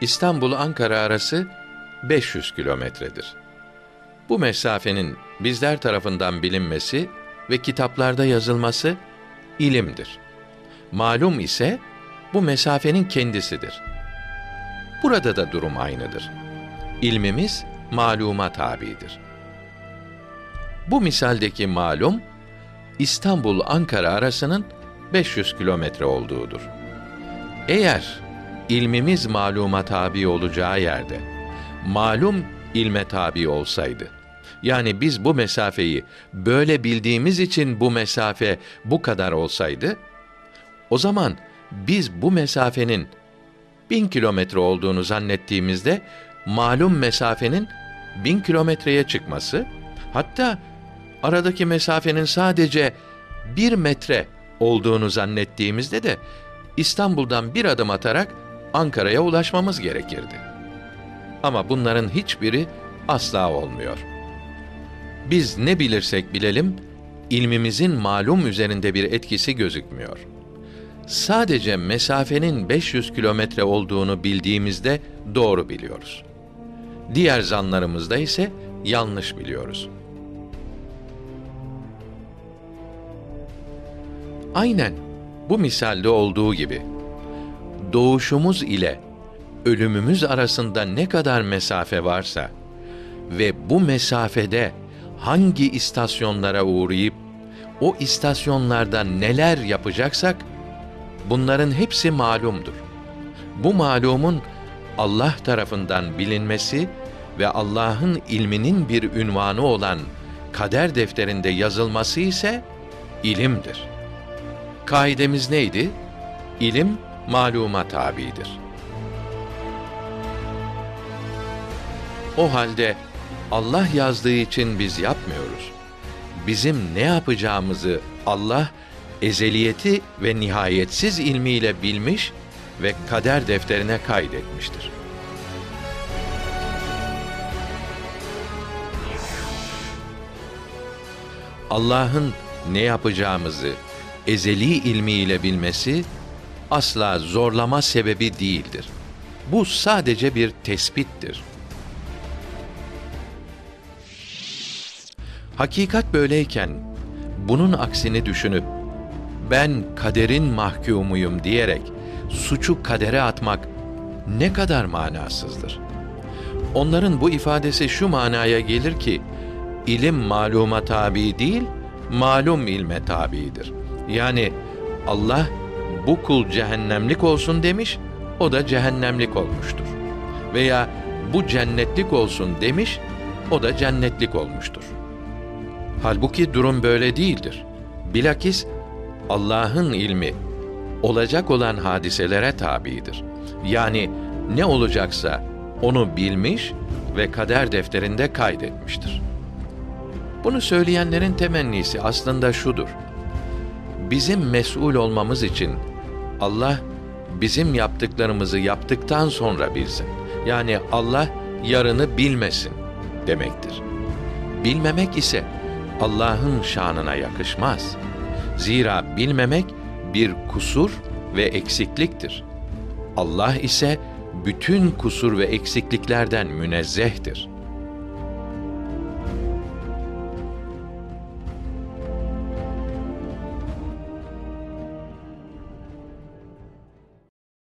İstanbul-Ankara arası 500 kilometredir. Bu mesafenin bizler tarafından bilinmesi ve kitaplarda yazılması ilimdir. Malum ise bu mesafenin kendisidir. Burada da durum aynıdır. İlmimiz maluma tabidir. Bu misaldeki malum İstanbul Ankara arasının 500 kilometre olduğudur. Eğer ilmimiz maluma tabi olacağı yerde. Malum ilme tabi olsaydı. Yani biz bu mesafeyi böyle bildiğimiz için bu mesafe bu kadar olsaydı o zaman biz bu mesafenin bin kilometre olduğunu zannettiğimizde malum mesafenin bin kilometreye çıkması hatta aradaki mesafenin sadece bir metre olduğunu zannettiğimizde de İstanbul'dan bir adım atarak Ankara'ya ulaşmamız gerekirdi. Ama bunların hiçbiri asla olmuyor. Biz ne bilirsek bilelim, ilmimizin malum üzerinde bir etkisi gözükmüyor. Sadece mesafenin 500 kilometre olduğunu bildiğimizde doğru biliyoruz. Diğer zanlarımızda ise yanlış biliyoruz.'' Aynen bu misalde olduğu gibi doğuşumuz ile ölümümüz arasında ne kadar mesafe varsa ve bu mesafede hangi istasyonlara uğrayıp o istasyonlarda neler yapacaksak bunların hepsi malumdur. Bu malumun Allah tarafından bilinmesi ve Allah'ın ilminin bir ünvanı olan kader defterinde yazılması ise ilimdir.'' Kaidemiz neydi? İlim maluma tabidir. O halde Allah yazdığı için biz yapmıyoruz. Bizim ne yapacağımızı Allah ezeliyeti ve nihayetsiz ilmiyle bilmiş ve kader defterine kaydetmiştir. Allah'ın ne yapacağımızı, ezeli ilmiyle bilmesi asla zorlama sebebi değildir. Bu sadece bir tespittir. Hakikat böyleyken bunun aksini düşünüp ben kaderin mahkumuyum diyerek suçu kadere atmak ne kadar manasızdır. Onların bu ifadesi şu manaya gelir ki ilim maluma tabi değil, malum ilme tabidir. Yani Allah bu kul cehennemlik olsun demiş, o da cehennemlik olmuştur. Veya bu cennetlik olsun demiş, o da cennetlik olmuştur. Halbuki durum böyle değildir. Bilakis Allah'ın ilmi olacak olan hadiselere tabidir. Yani ne olacaksa onu bilmiş ve kader defterinde kaydetmiştir. Bunu söyleyenlerin temennisi aslında şudur bizim mesul olmamız için Allah bizim yaptıklarımızı yaptıktan sonra bilsin. Yani Allah yarını bilmesin demektir. Bilmemek ise Allah'ın şanına yakışmaz. Zira bilmemek bir kusur ve eksikliktir. Allah ise bütün kusur ve eksikliklerden münezzehtir.''